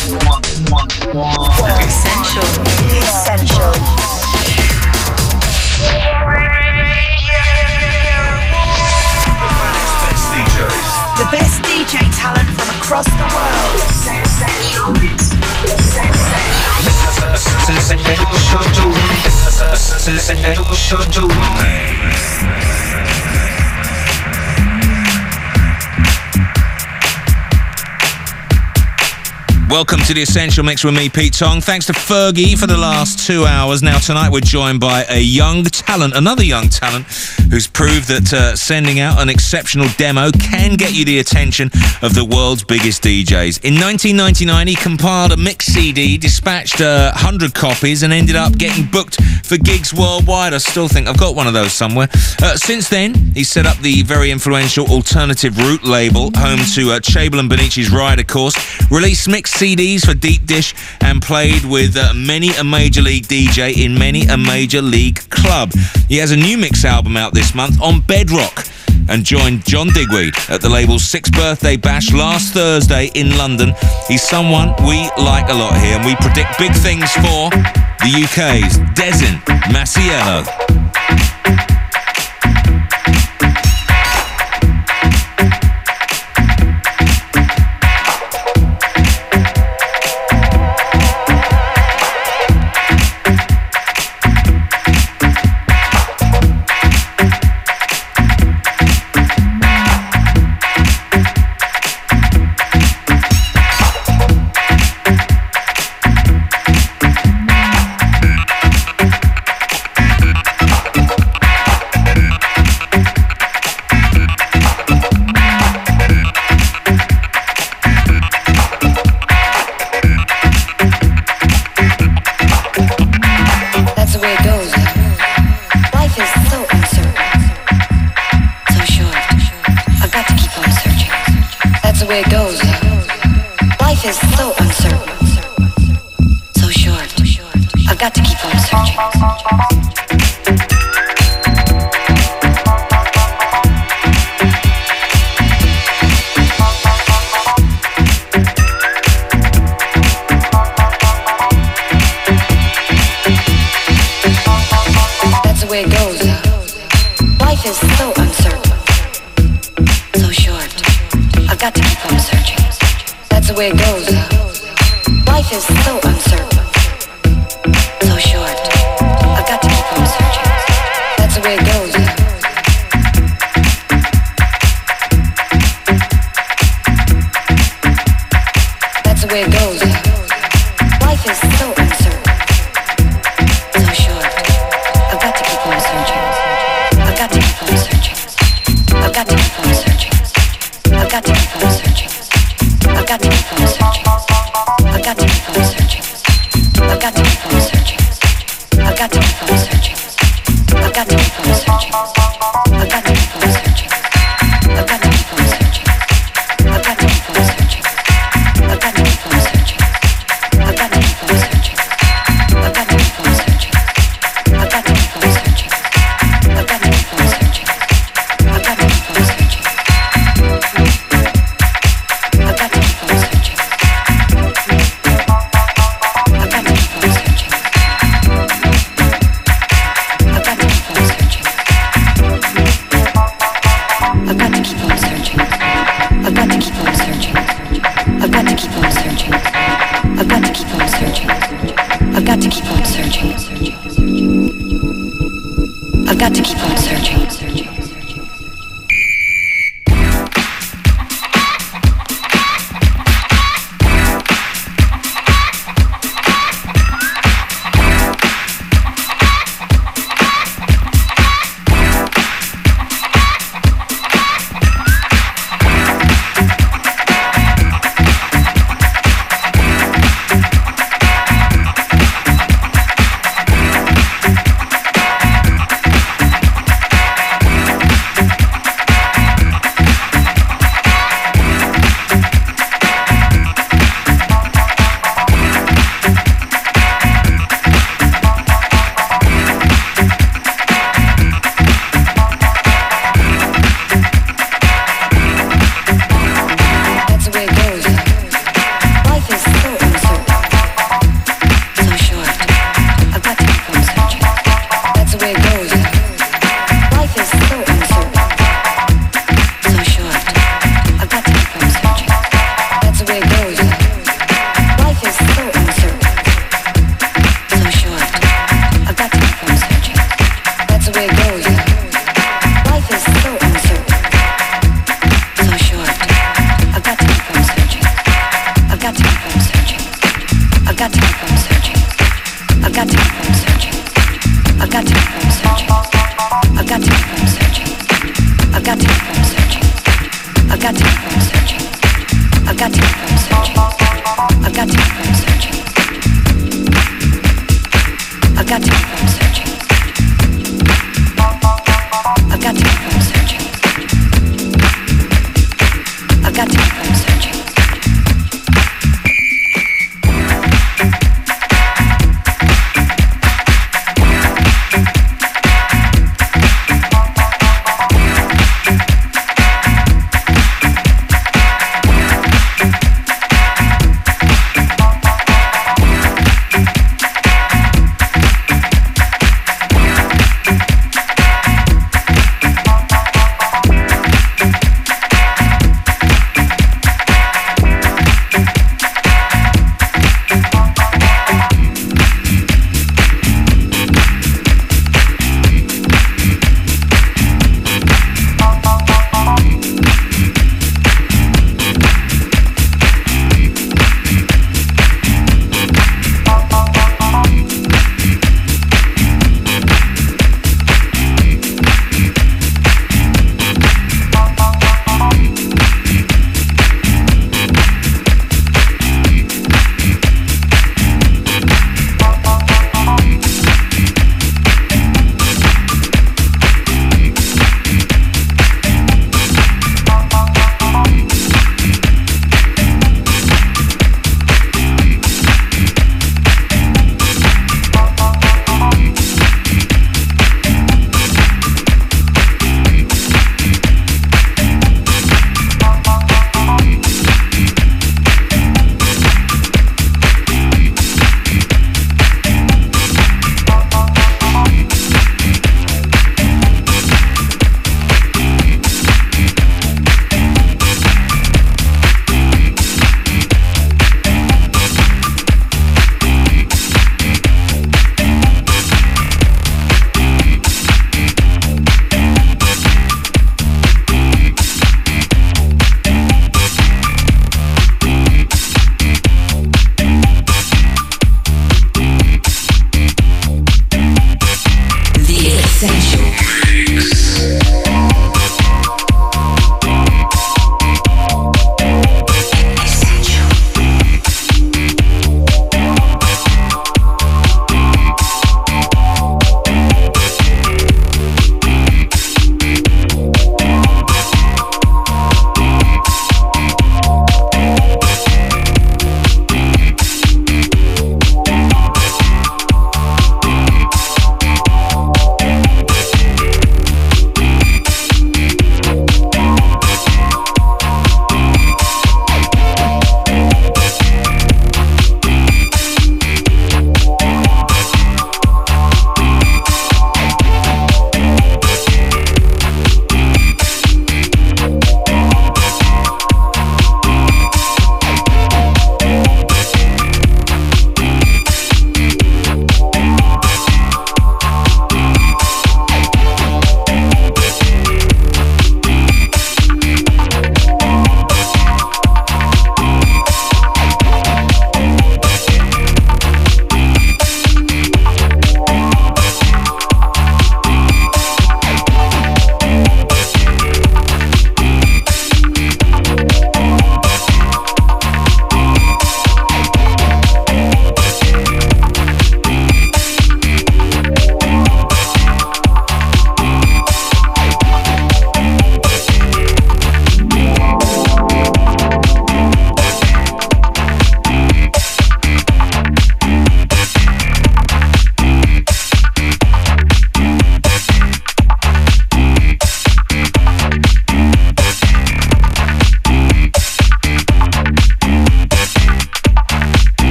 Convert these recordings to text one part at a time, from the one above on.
Essential. Essential. The best DJ talent from across the world. Welcome to the Essential Mix with me, Pete Tong. Thanks to Fergie for the last two hours. Now, tonight we're joined by a young talent, another young talent, who's proved that uh, sending out an exceptional demo can get you the attention of the world's biggest DJs. In 1999, he compiled a mix CD, dispatched uh, 100 copies, and ended up getting booked for gigs worldwide. I still think I've got one of those somewhere. Uh, since then, he set up the very influential Alternative Route label, home to uh, Chable and Bonici's Ride, of course, released mix CDs for Deep Dish and played with uh, many a major league DJ in many a major league club. He has a new mix album out this month on Bedrock and joined John Digweed at the label's sixth birthday bash last Thursday in London. He's someone we like a lot here and we predict big things for the UK's Desyn Masiello.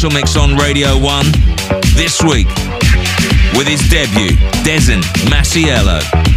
Essential Mix on Radio 1 this week with his debut, Desyn Masiello.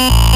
Uh-oh.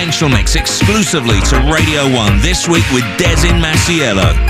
Essential Mix exclusively to Radio 1 this week with Desyn Masiello.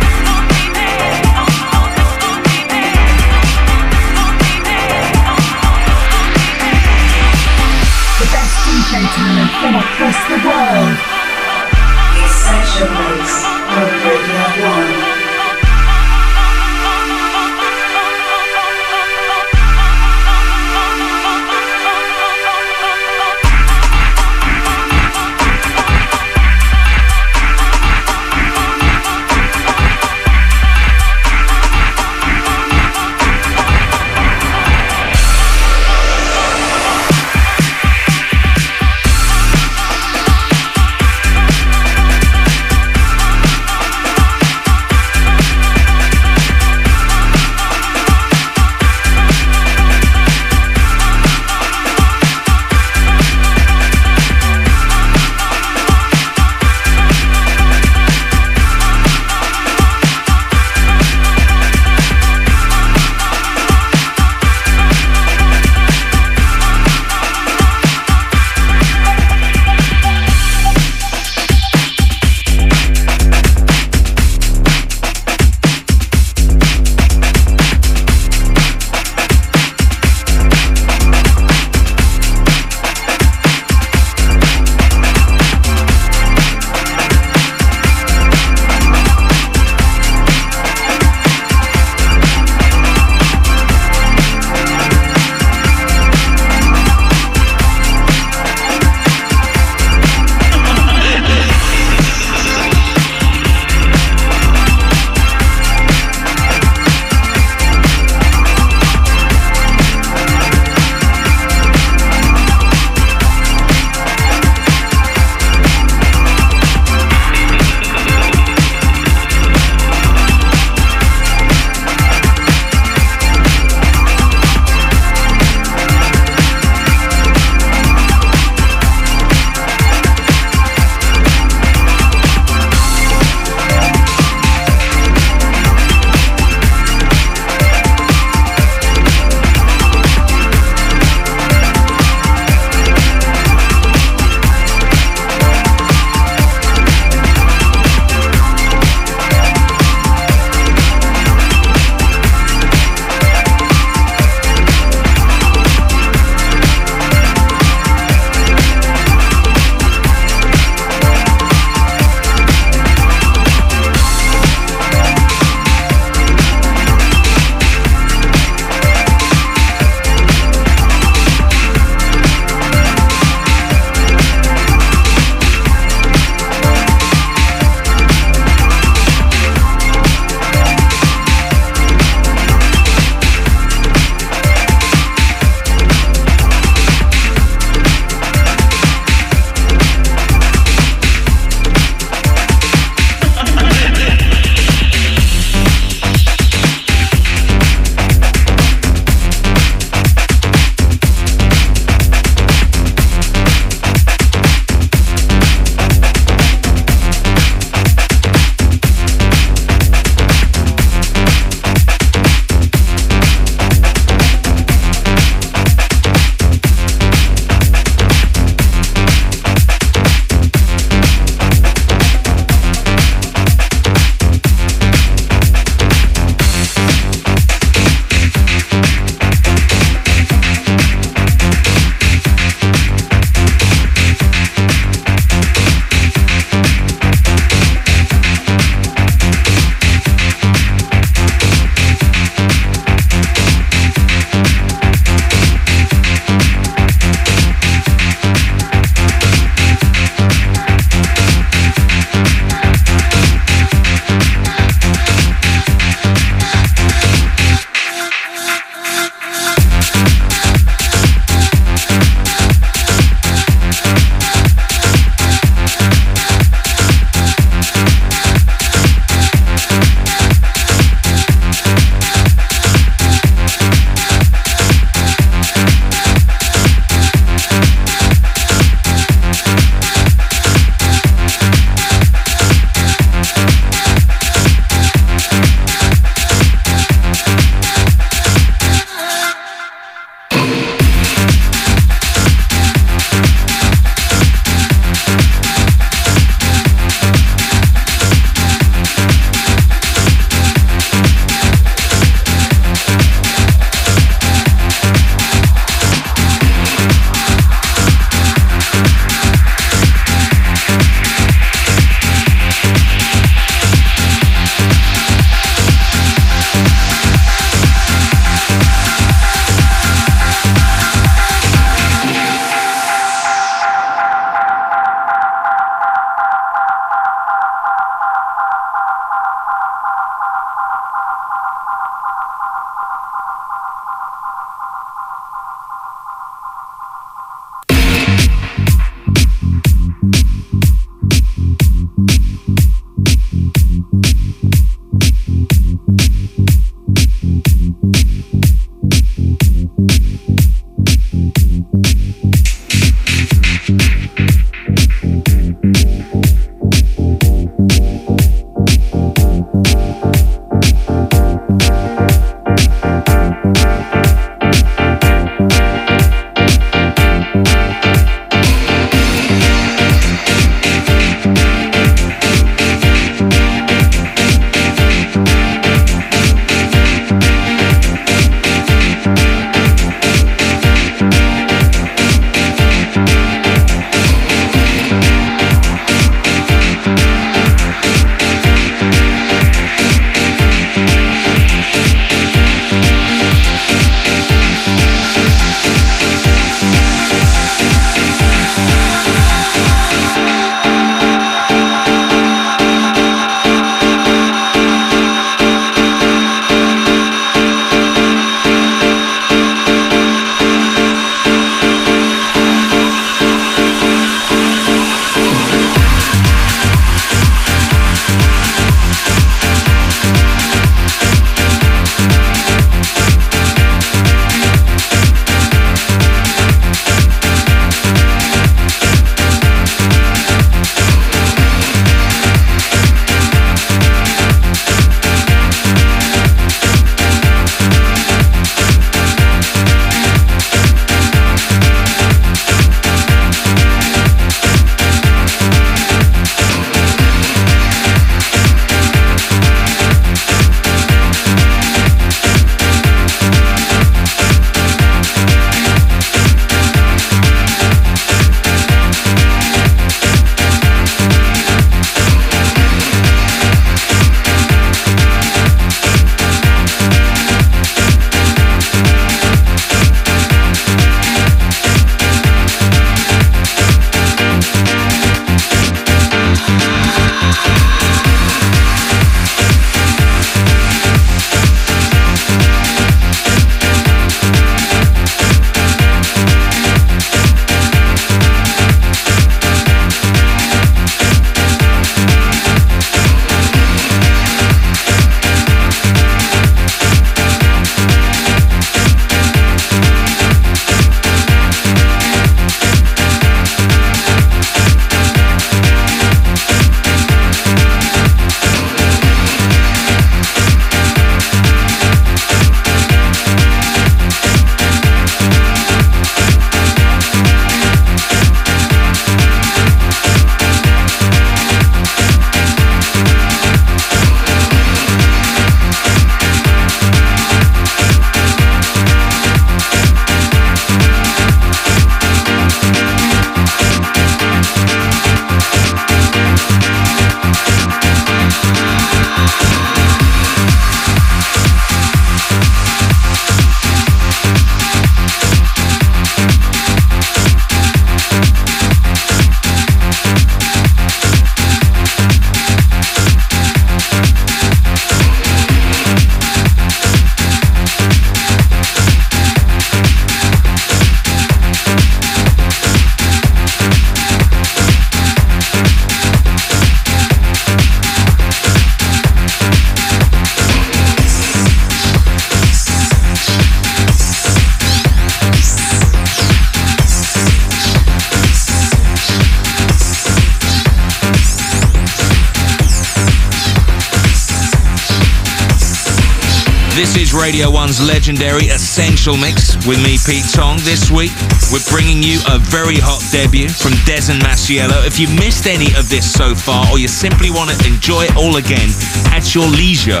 Radio 1's legendary Essential Mix with me, Pete Tong. This week, we're bringing you a very hot debut from Desyn Masiello. If you missed any of this so far, or you simply want to enjoy it all again at your leisure,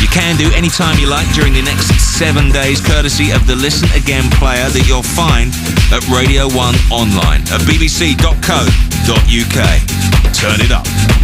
you can do anytime you like during the next seven days, courtesy of the Listen Again player that you'll find at Radio 1 online at bbc.co.uk. Turn it up.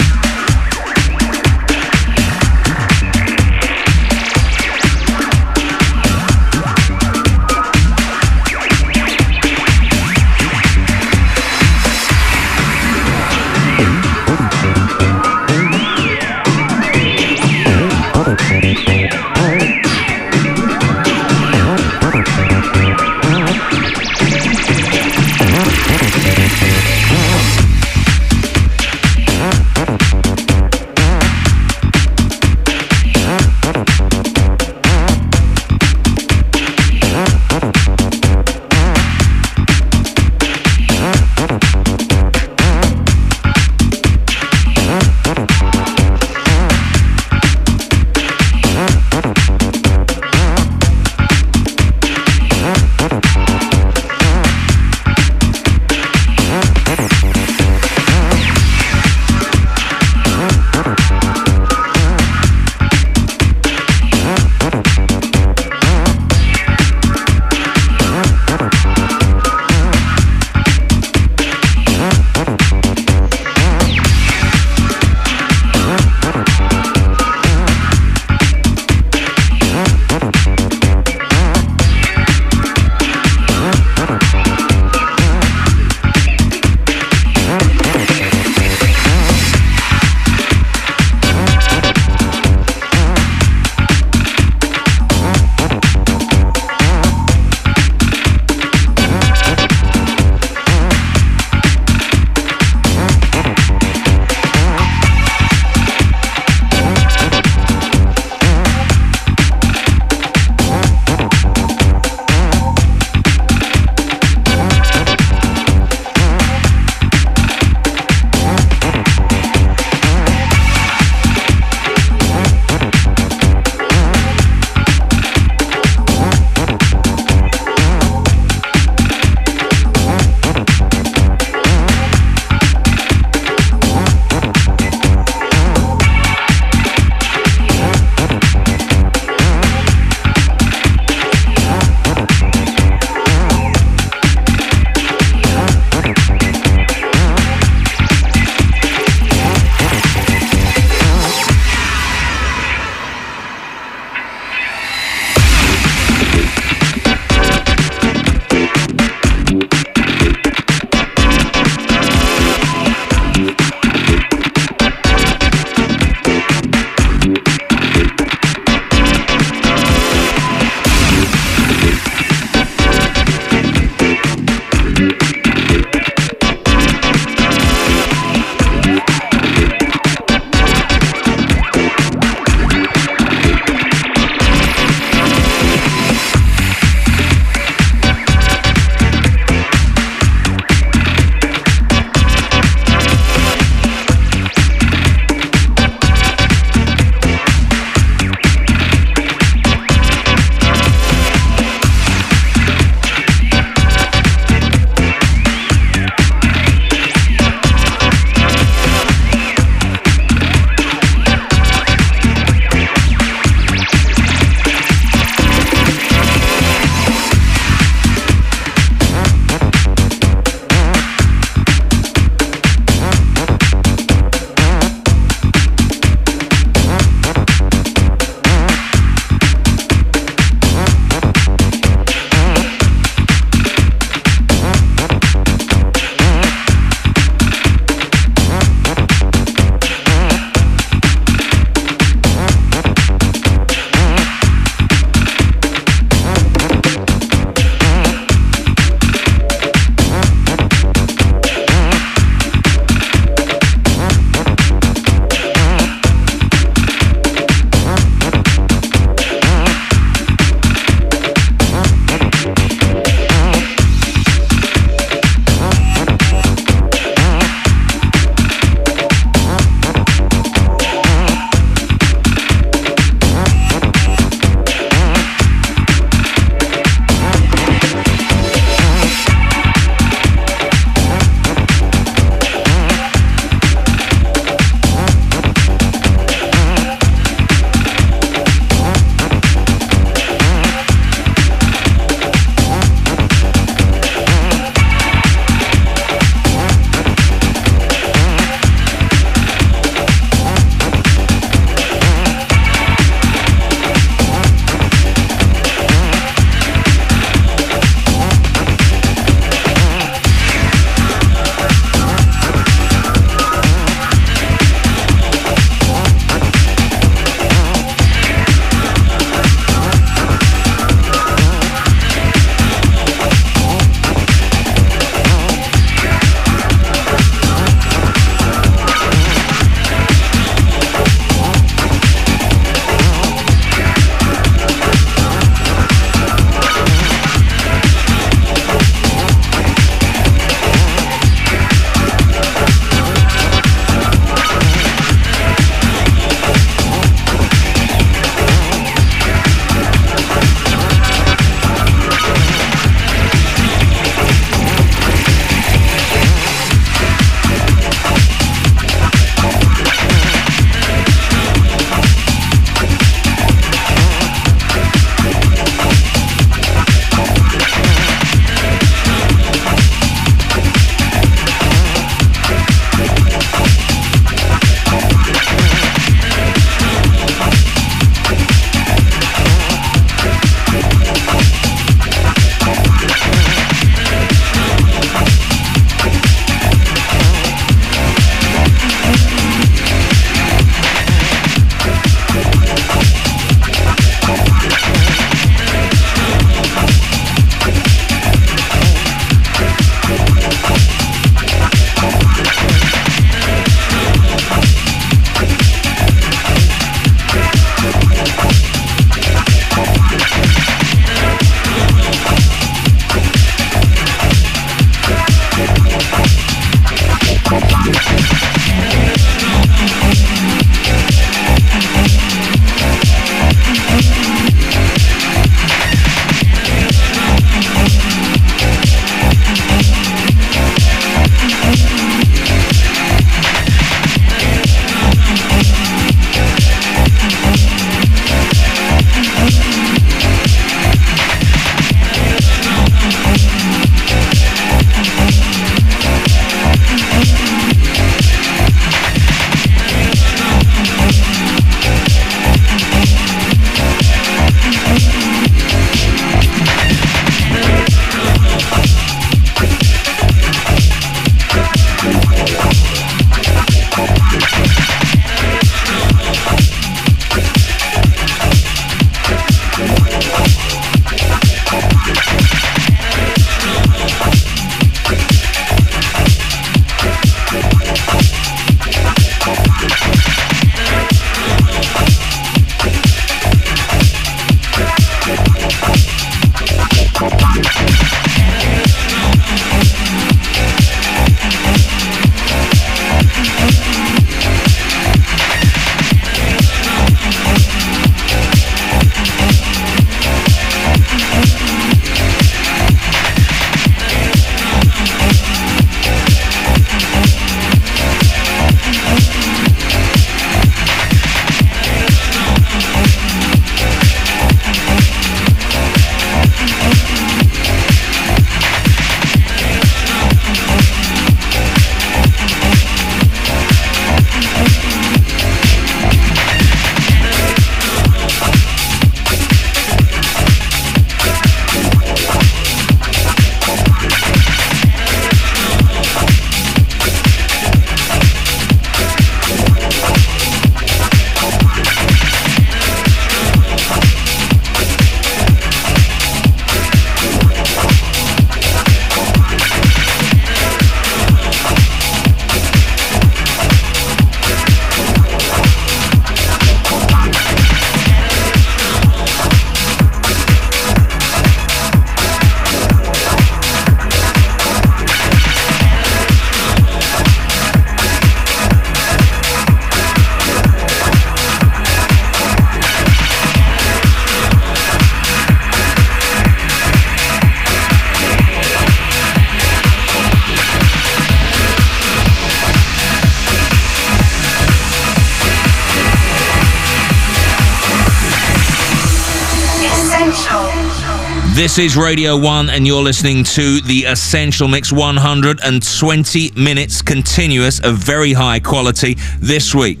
This is Radio 1, and you're listening to the Essential Mix 120 minutes continuous of very high quality this week.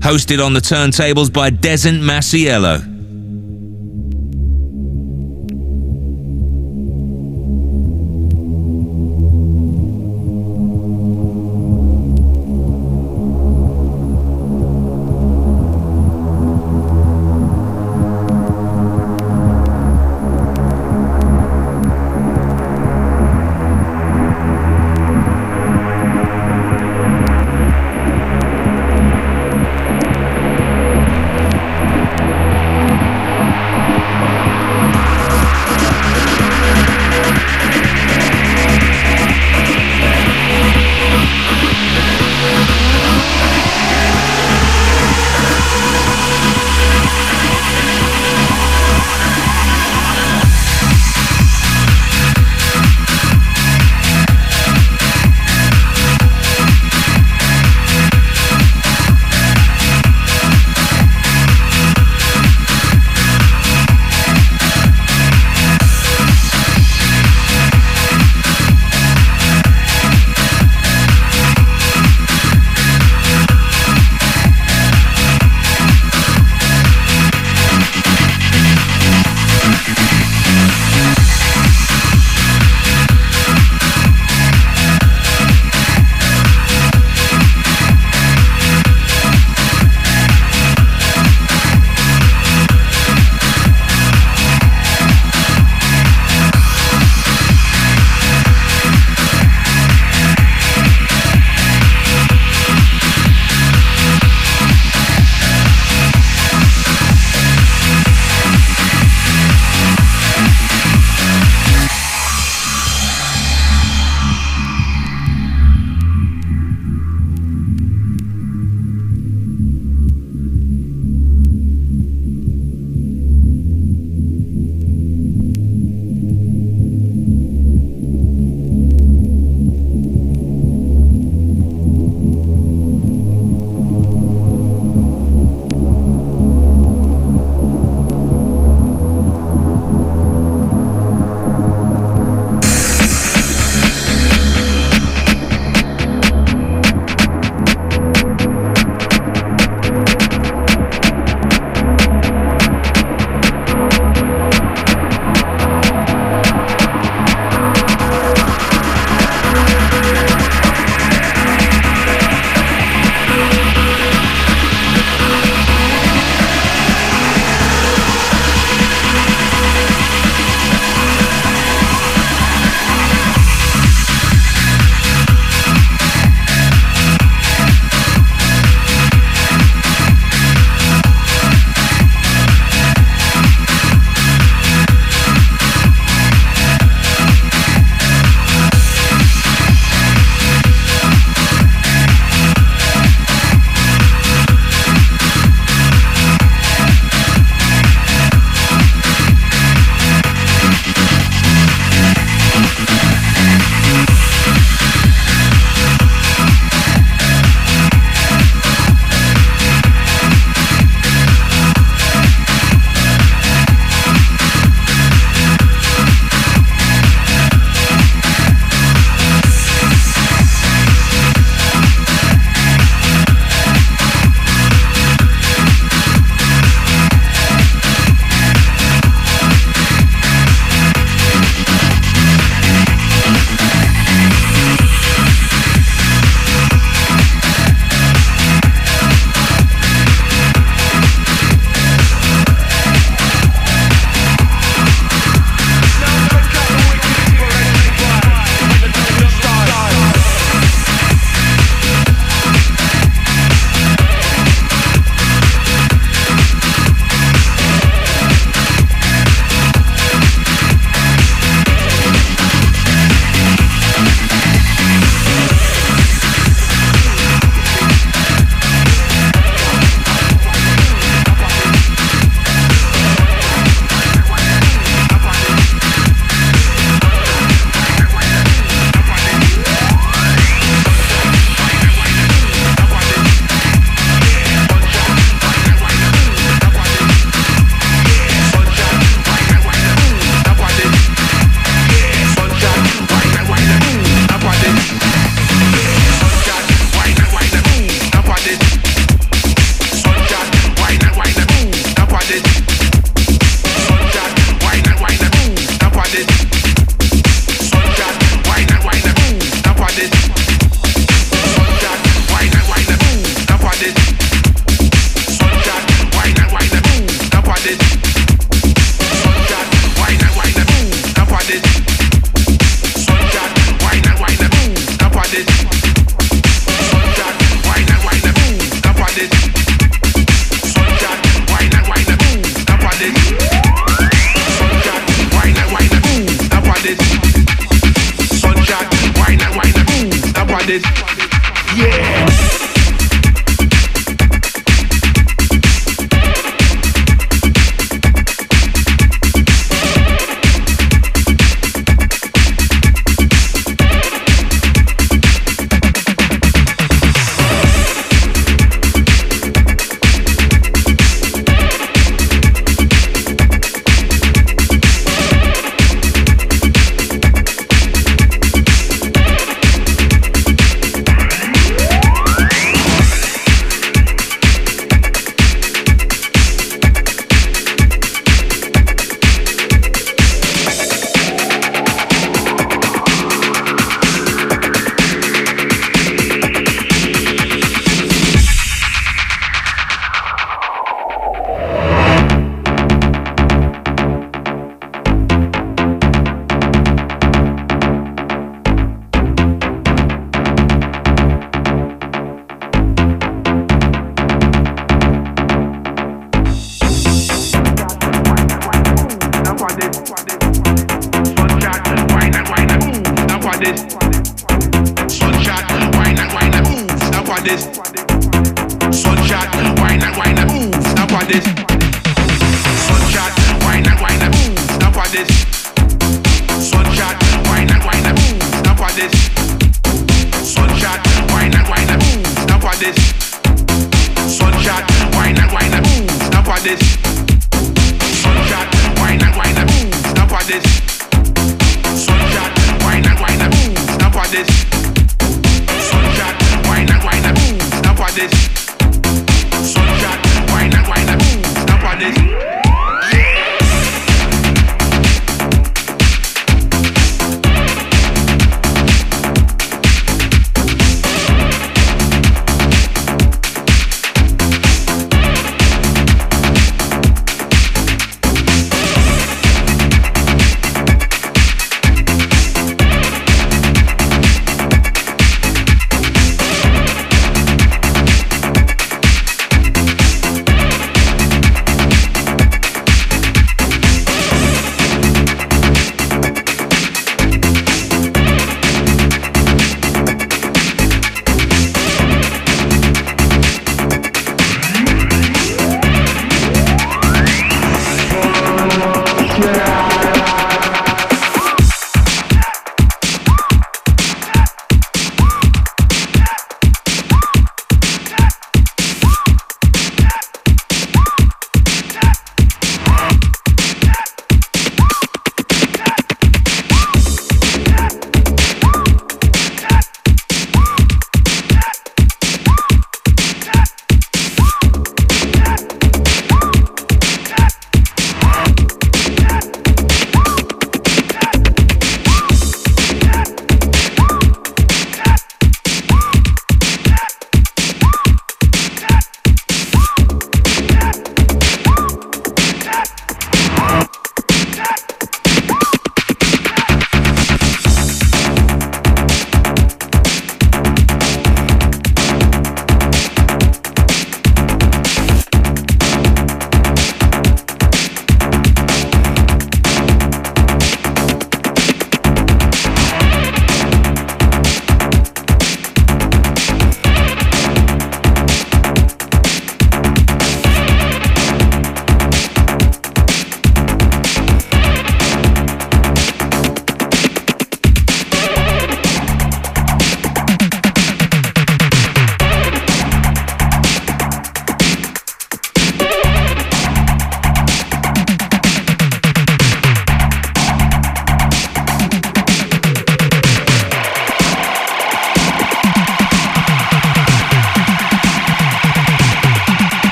Hosted on the turntables by Desyn Masiello.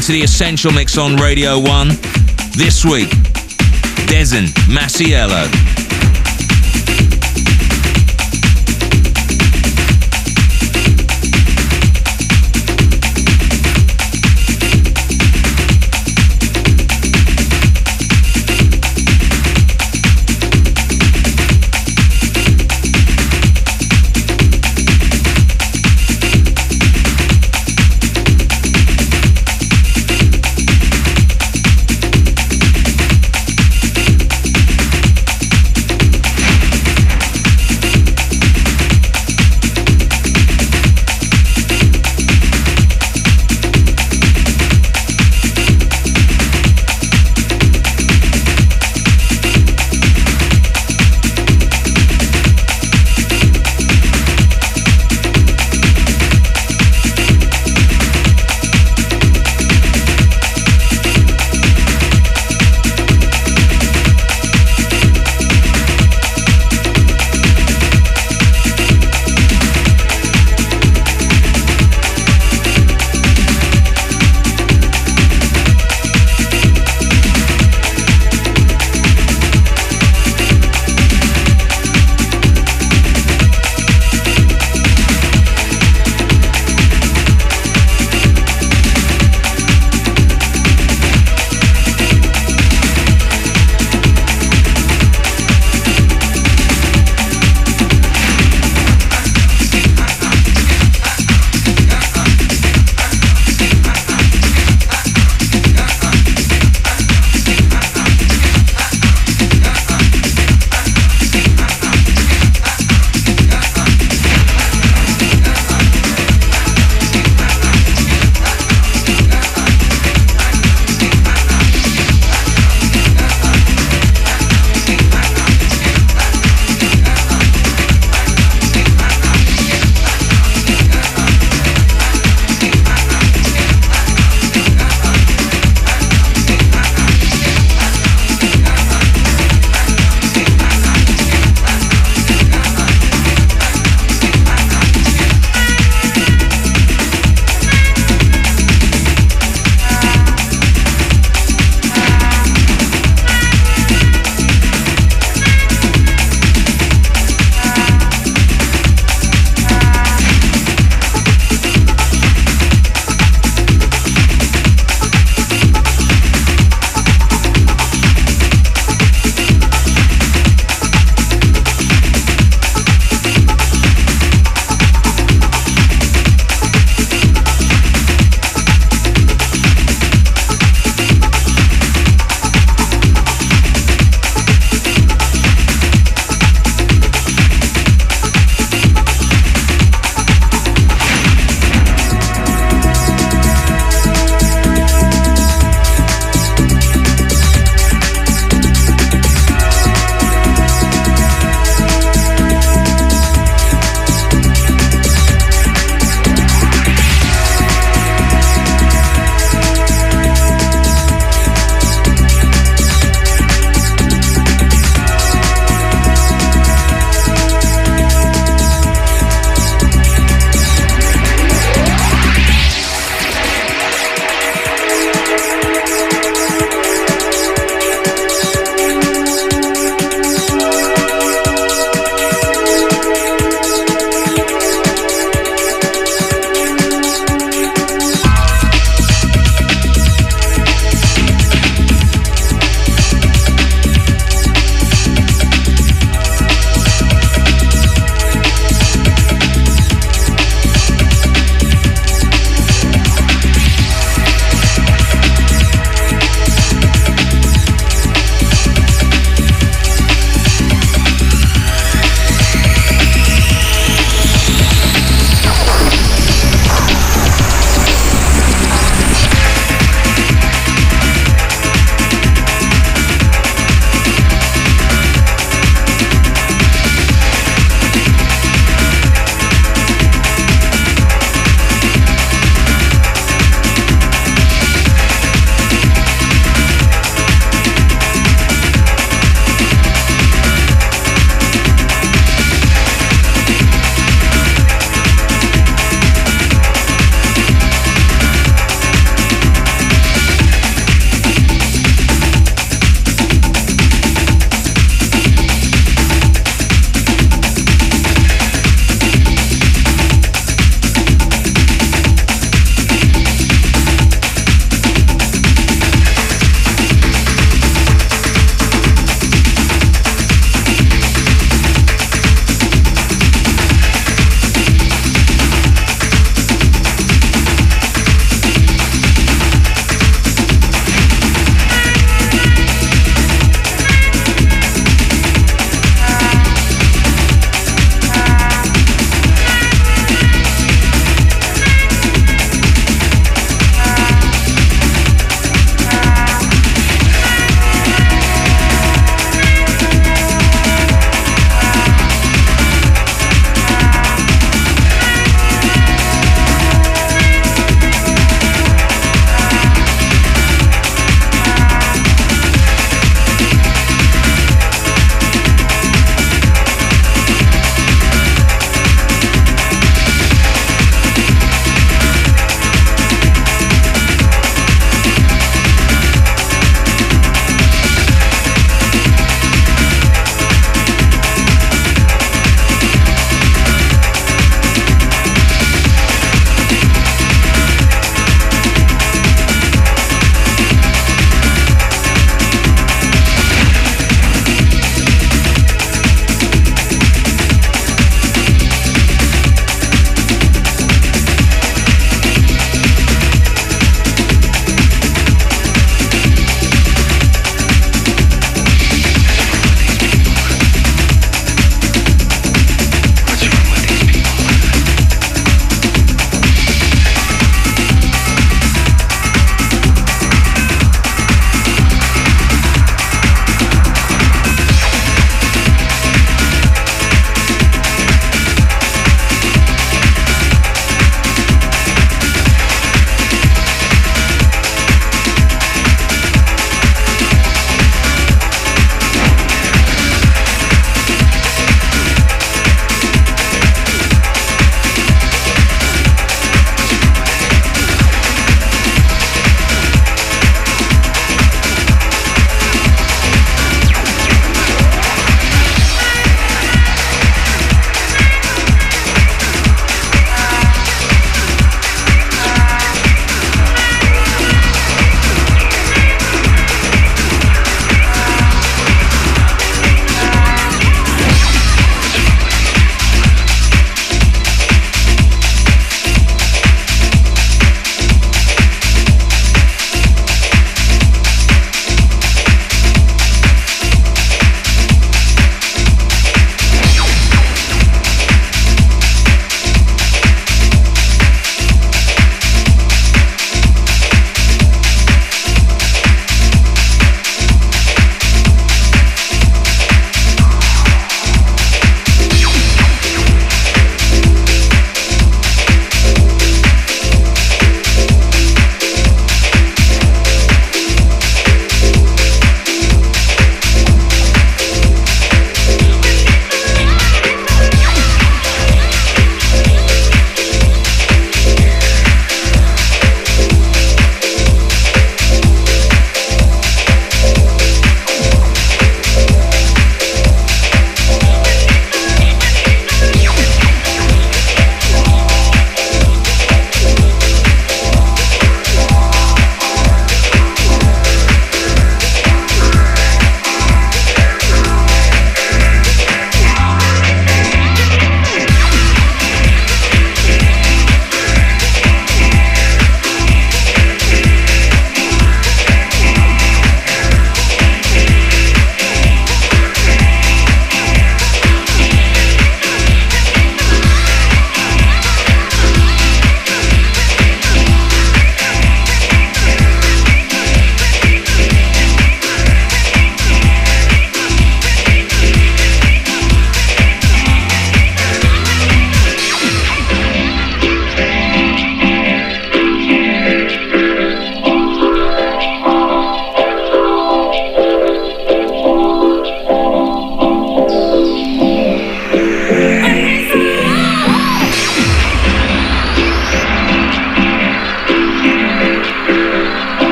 Listening to the Essential Mix on Radio 1. This week, Desyn Masiello.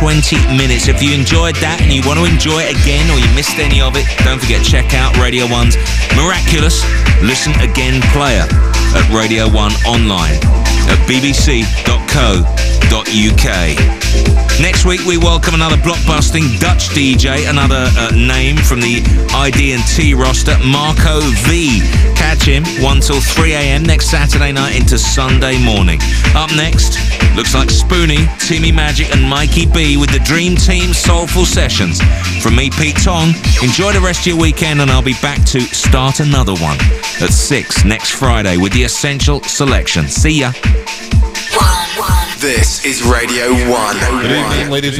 120 minutes. If you enjoyed that and you want to enjoy it again or you missed any of it, don't forget, check out Radio 1's Miraculous Listen Again player at Radio 1 online at bbc.co.uk. Next week, we welcome another blockbusting Dutch DJ, another uh, name from the ID&T roster, Marco V. Catch him 1 till 3 a.m. next Saturday night into Sunday morning. Up next, looks like Spoonie, Timmy Magic, and Mikey B with the Dream Team Soulful Sessions. From me, Pete Tong, enjoy the rest of your weekend, and I'll be back to start another one at 6 next Friday with the Essential Selection. See ya. This is Radio 1. Good evening, ladies